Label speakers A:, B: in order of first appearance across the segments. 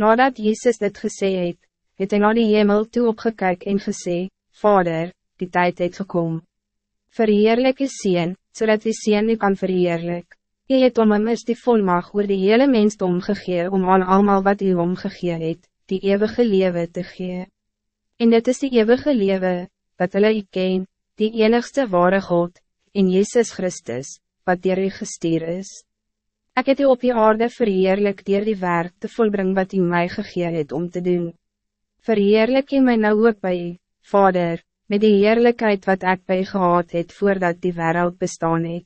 A: Nadat Jezus dit gesê het, het hy na die hemel toe opgekyk en gesê, Vader, die tijd het gekom. Verheerlik is Seen, zodat die Seen nie kan verheerlik. Jy het om hem is die volmacht oor die hele mensdom gegee om aan allemaal wat hy omgegee het, die eeuwige lewe te gee. En dit is die eeuwige lewe, wat hulle u ken, die enigste ware God, in Jezus Christus, wat dier gestuur is. Ik het u op die aarde verheerlik dier die werk te volbrengen wat u mij gegee het om te doen. Verheerlik u my nou ook by u, Vader, met die heerlijkheid wat ik bij gehad het voordat die wereld bestaan het.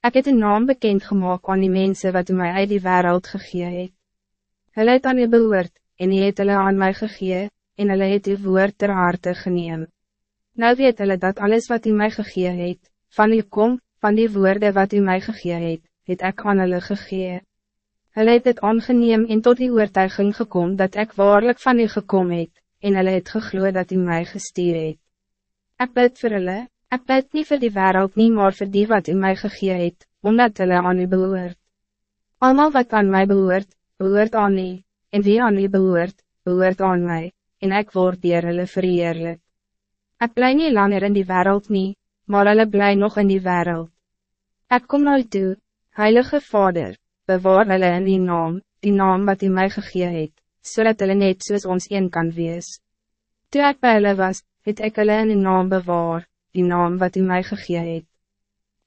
A: Ik het een naam bekend gemaakt aan die mensen wat u mij uit die wereld gegee het. Hulle het aan u behoort, en hy het hulle aan mij gegee, en hulle het uw woord ter harte geneem. Nou weet hulle dat alles wat u mij gegee het, van u kom, van die woorden wat u mij gegee het, het ek aan hulle gegee. Hulle het het aangeneem en tot die oortuiging gekom dat ik waarlijk van u gekom het, en hulle het gegloe dat u mij gestuur het. Ek bid vir hulle, ek bid nie vir die wereld nie maar vir die wat u mij gegee het, omdat hulle aan u behoort. Almal wat aan mij behoort, behoort aan u, en wie aan u behoort, behoort aan mij, en ik word dier hulle verheerlik. Ek bly nie langer in die wereld nie, maar hulle bly nog in die wereld. Ik kom nou toe, Heilige Vader, bewaar hulle in die naam, die naam wat u mij gegee het, so hulle net soos ons een kan wees. Toe ek by hulle was, het ek hulle in die naam bewaar, die naam wat u mij gegee het.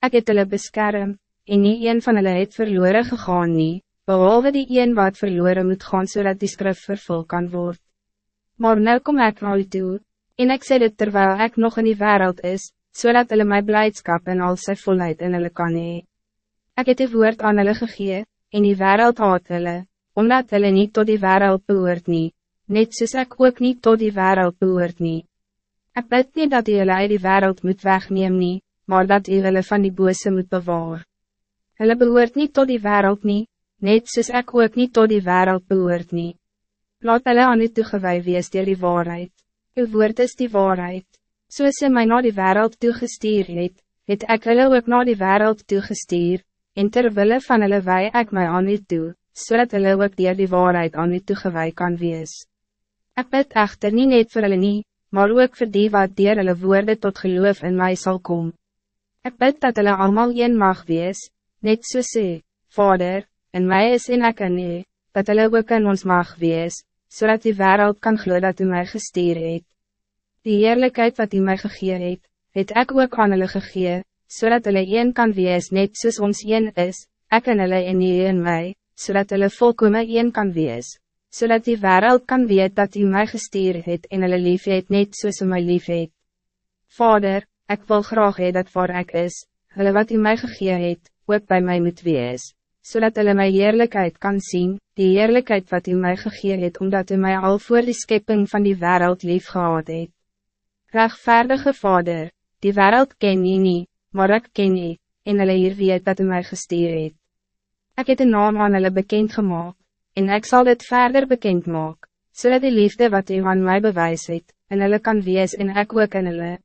A: Ek het hulle beskerm, en nie een van hulle het verloren gegaan nie, behalve die een wat verloren moet gaan zodat die skrif vervul kan worden. Maar nou kom ik na u toe, en ik sê dit terwijl ik nog in die wereld is, zodat hulle my blijdschap en al sy volheid in hulle kan hee. Ek het die woord aan hulle gegee, en die wereld haat hulle, omdat hulle niet tot die wereld behoort nie, net soos ek ook niet tot die wereld behoort nie. Ek bid nie dat die hulle uit die wereld moet wegneem nie, maar dat die hulle van die bose moet bewaar. Hulle behoort niet tot die wereld nie, net soos ek ook niet tot die wereld behoort nie. Laat hulle aan die toegewee wees dier die waarheid. Uw woord is die waarheid. Soos sy my na die wereld toegestuur het, het ek hulle ook na die wereld toegestuur, en terwille van hulle wij ek my aan u toe, so hulle ook dier die waarheid aan u toegewee kan wees. Ek bid echter nie net vir hulle nie, maar ook voor die wat dier hulle woorde tot geloof in mij zal komen. Ik bid dat hulle allemaal een mag wees, net so sê, Vader, in mij is en ek in nie, dat hulle ook in ons mag wees, zodat die wereld kan glo dat u mij gestuur het. Die eerlijkheid wat u mij gegee het, het ek ook aan hulle gegee, zodat hulle een kan wees net soos ons een is, ek en hulle en nie in mij, zodat hulle volkome een kan wees, zodat die wereld kan weet dat u mij gestuur het en hulle lief het net soos my lief het. Vader, ik wil graag hee dat waar ik is, hulle wat u mij gegee het, ook bij mij moet wees, zodat hulle my heerlijkheid kan zien, die heerlijkheid wat u mij gegee het, omdat u mij al voor die schepping van die wereld lief gehad het. Rechtvaardige Vader, die wereld ken je niet, maar ik ken je, en hulle hier weet dat u mij gestuur het. Ik het een naam aan hulle bekend gemaakt, en ik zal dit verder bekend maken, zodat die liefde wat u aan mij bewijs het, en hulle kan wees en ek ook in hulle.